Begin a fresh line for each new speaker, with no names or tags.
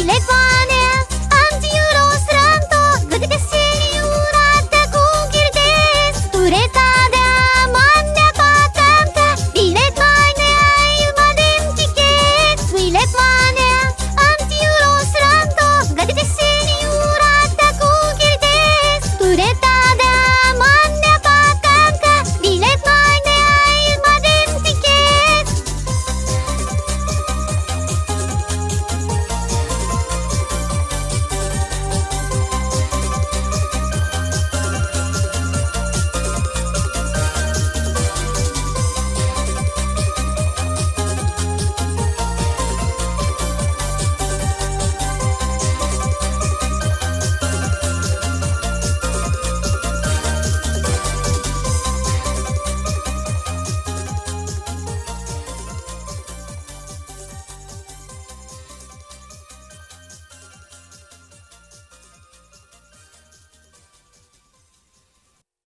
起来吧